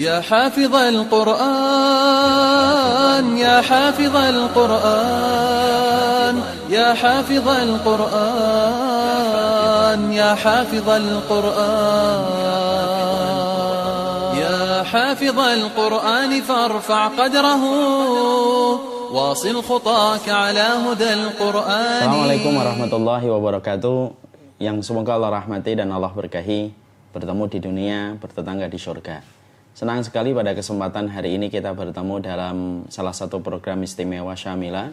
يا حافظ القرآن يا حافظ القرآن يا حافظ القرآن يا حافظ القرآن يا حافظ القرآن فارفع قدره واصل خطاك على هدى القرآن Assalamualaikum warahmatullahi wabarakatuh Yang semoga Allah rahmati dan Allah berkahi Bertemu di dunia, bertetangga di surga Senang sekali pada kesempatan hari ini kita bertemu dalam salah satu program istimewa Syamila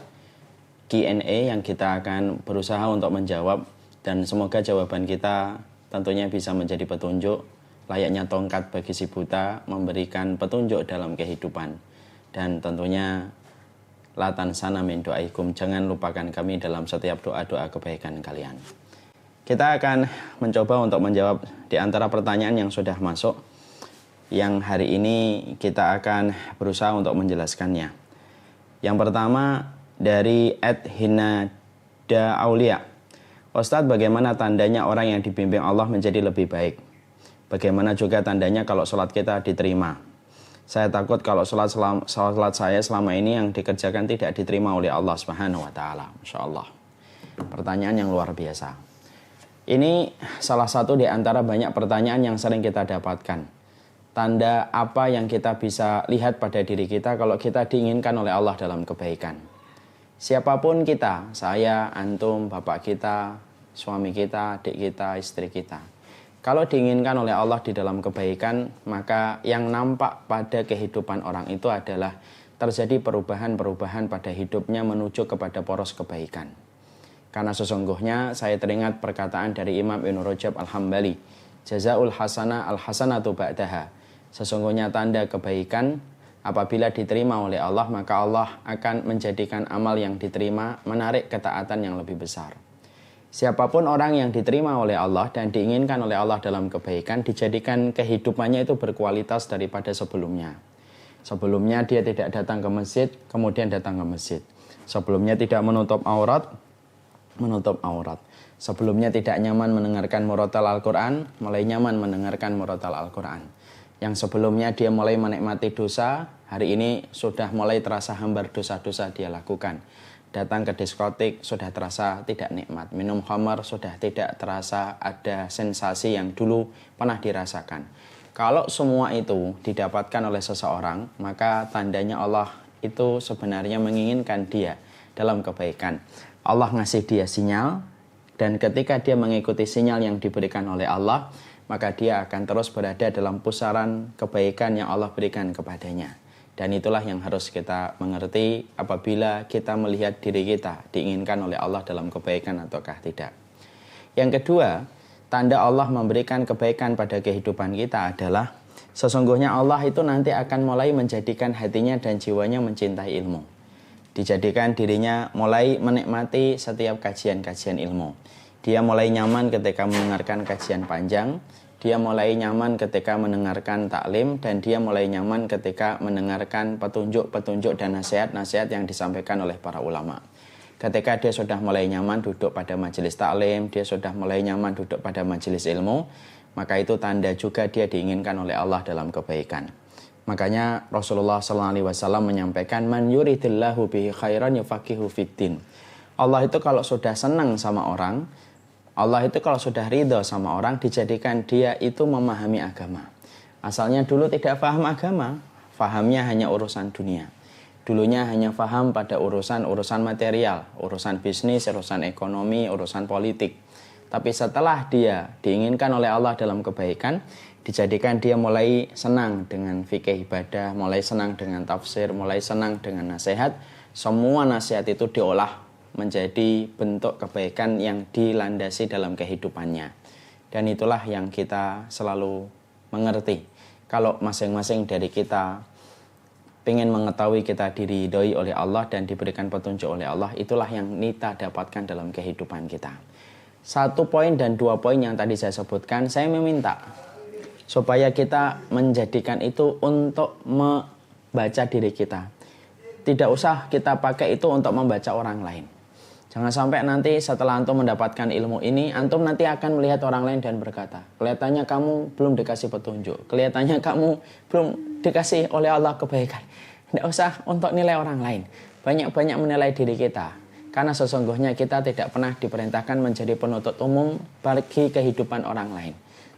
Q&A yang kita akan berusaha untuk menjawab. Dan semoga jawaban kita tentunya bisa menjadi petunjuk Layaknya tongkat bagi si buta memberikan petunjuk dalam kehidupan. Dan tentunya latan sana min doaikum jangan lupakan kami dalam setiap doa-doa kebaikan kalian. Kita akan mencoba untuk menjawab di antara pertanyaan yang sudah masuk yang hari ini kita akan berusaha untuk menjelaskannya yang pertama dari Ed Hinada Aulia Ustadz bagaimana tandanya orang yang dibimbing Allah menjadi lebih baik bagaimana juga tandanya kalau sholat kita diterima saya takut kalau sholat, selama, sholat saya selama ini yang dikerjakan tidak diterima oleh Allah Subhanahu wa taala. Masya Allah. Pertanyaan yang luar biasa. Ini salah satu di antara banyak pertanyaan yang sering kita dapatkan. Tanda apa yang kita bisa lihat pada diri kita kalau kita diinginkan oleh Allah dalam kebaikan. Siapa pun kita, saya, antum, bapak kita, suami kita, adik kita, istri kita kalau diinginkan oleh Allah di dalam kebaikan, maka yang nampak pada kehidupan orang itu adalah terjadi perubahan-perubahan pada hidupnya menuju kepada poros kebaikan. Karena sesungguhnya saya teringat perkataan dari Imam Ibn Rajab Al-Hambali, Jazaul hasana al-hasanatu ba'daha. Sesungguhnya tanda kebaikan apabila diterima oleh Allah, maka Allah akan menjadikan amal yang diterima menarik ketaatan yang lebih besar. Siapa pun orang yang diterima oleh Allah dan diinginkan oleh Allah dalam kebaikan dijadikan kehidupannya itu berkualitas daripada sebelumnya. Sebelumnya dia tidak datang ke masjid, kemudian datang ke masjid. Sebelumnya tidak menutup aurat, menutup aurat. Sebelumnya tidak nyaman mendengarkan murotal Al-Quran, mulai nyaman mendengarkan murotal Al-Quran. Yang sebelumnya dia mulai menikmati dosa, hari ini sudah mulai terasa hambar dosa-dosa dia lakukan datang ke diskotik sudah terasa tidak nikmat. Minum khamar sudah tidak terasa ada sensasi yang dulu pernah dirasakan. Kalau semua itu didapatkan oleh seseorang, maka tandanya Allah itu sebenarnya menginginkan dia dalam kebaikan. Allah ngasih dia sinyal, dan ketika dia mengikuti sinyal yang diberikan oleh Allah, maka dia akan terus berada dalam pusaran kebaikan yang Allah berikan kepadanya. Dan itulah yang harus kita mengerti apabila kita melihat diri kita diinginkan oleh Allah dalam kebaikan ataukah tidak. Yang kedua, tanda Allah memberikan kebaikan pada kehidupan kita adalah sesungguhnya Allah itu nanti akan mulai menjadikan hatinya dan jiwanya mencintai ilmu. Dijadikan dirinya mulai menikmati setiap kajian-kajian ilmu. Dia mulai nyaman ketika mendengarkan kajian panjang, dia mulai nyaman ketika mendengarkan taklim dan dia mulai nyaman ketika mendengarkan petunjuk-petunjuk dan nasihat-nasihat yang disampaikan oleh para ulama. Ketika dia sudah mulai nyaman duduk pada majelis taklim, dia sudah mulai nyaman duduk pada majelis ilmu, maka itu tanda juga dia diinginkan oleh Allah dalam kebaikan. Makanya Rasulullah SAW menyampaikan man yuridillahu bihi khairan yufaqihu fiddin. Allah itu kalau sudah senang sama orang, Allah itu kalau sudah ridho sama orang dijadikan dia itu memahami agama. Asalnya dulu tidak paham agama, fahamnya hanya urusan dunia. Dulunya hanya paham pada urusan-urusan material, urusan bisnis, urusan ekonomi, urusan politik. Tapi setelah dia diinginkan oleh Allah dalam kebaikan, dijadikan dia mulai senang dengan fikih ibadah, mulai senang dengan tafsir, mulai senang dengan nasihat. Semua nasihat itu diolah menjadi bentuk kebaikan yang dilandasi dalam kehidupannya. Dan itulah yang kita selalu mengerti. Kalau masing-masing dari kita ingin mengetahui kita diridhoi oleh Allah dan diberikan petunjuk oleh Allah, itulah yang kita dapatkan dalam kehidupan kita. Satu poin dan dua poin yang tadi saya sebutkan, saya meminta supaya kita menjadikan itu untuk membaca diri kita. Tidak usah kita pakai itu untuk membaca orang lain. Jangan sampai nanti setelah antum mendapatkan ilmu ini, antum nanti akan melihat orang lain dan berkata, kelihatannya kamu belum dikasih petunjuk, kelihatannya kamu belum dikasih oleh Allah kebaikan. Tidak usah untuk nilai orang lain. Banyak-banyak menilai diri kita. Karena sesungguhnya kita tidak pernah diperintahkan menjadi penuntut umum bagi kehidupan orang lain.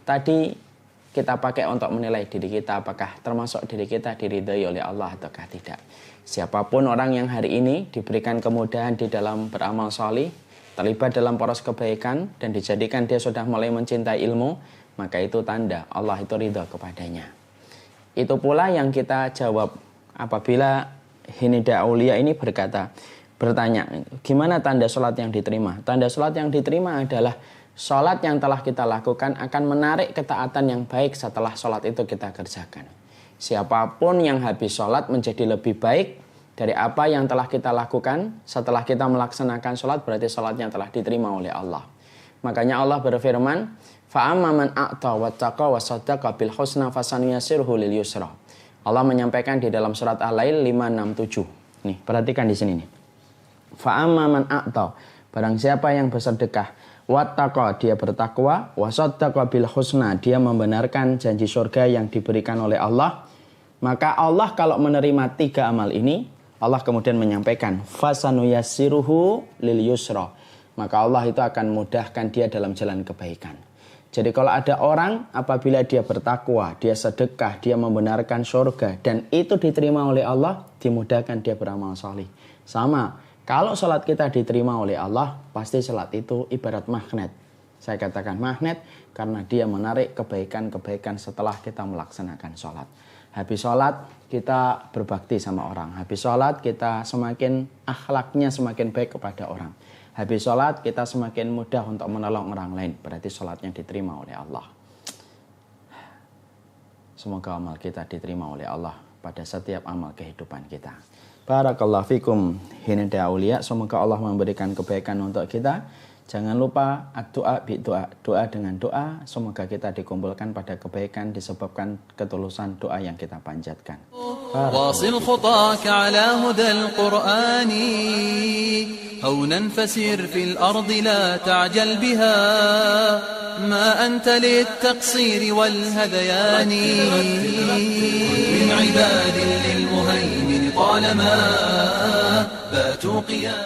Tadi kita pakai untuk menilai diri kita apakah termasuk diri kita diridhoi oleh Allah ataukah tidak. Siapa pun orang yang hari ini diberikan kemudahan di dalam beramal solih, terlibat dalam poros kebaikan dan dijadikan dia sudah mulai mencintai ilmu, maka itu tanda Allah itu ridho kepadanya. Itu pula yang kita jawab apabila Hinida Aulia ini berkata, bertanya, gimana tanda sholat yang diterima? Tanda sholat yang diterima adalah Sholat yang telah kita lakukan akan menarik ketaatan yang baik setelah sholat itu kita kerjakan. Siapa pun yang habis sholat menjadi lebih baik dari apa yang telah kita lakukan setelah kita melaksanakan sholat berarti sholatnya telah diterima oleh Allah. Makanya Allah berfirman, fa'amaman a'ta wattaqa wasaddaqa bil husna fasaniyasirhu lil yusra. Allah menyampaikan di dalam surat Al-Lail 567. Nih, perhatikan di sini nih. Fa'amaman a'ta, barang siapa yang bersedekah wattaqa dia bertakwa, wasaddaqa bil husna dia membenarkan janji surga yang diberikan oleh Allah. Maka Allah kalau menerima tiga amal ini, Allah kemudian menyampaikan fasanuyassiruhu lil yusra. Maka Allah itu akan mudahkan dia dalam jalan kebaikan. Jadi kalau ada orang apabila dia bertakwa, dia sedekah, dia membenarkan surga dan itu diterima oleh Allah, dimudahkan dia beramal soleh. Sama, kalau sholat kita diterima oleh Allah, pasti sholat itu ibarat magnet. Saya katakan magnet karena dia menarik kebaikan-kebaikan setelah kita melaksanakan sholat. Habis sholat kita berbakti sama orang. Habis sholat kita semakin akhlaknya semakin baik kepada orang. Habis sholat kita semakin mudah untuk menolong orang lain. Berarti sholatnya diterima oleh Allah. Semoga amal kita diterima oleh Allah pada setiap amal kehidupan kita. Barakallahu fikum hinida aulia. Semoga Allah memberikan kebaikan untuk kita. Jangan lupa doa bi doa doa dengan doa. Semoga kita dikumpulkan pada kebaikan disebabkan ketulusan doa yang kita panjatkan. واصل خطاك على هدى القرآن هونا فسير في الأرض لا تعجل بها ما أنت للتقصير والهذيان من عباد للمهيمن طالما باتوا قيام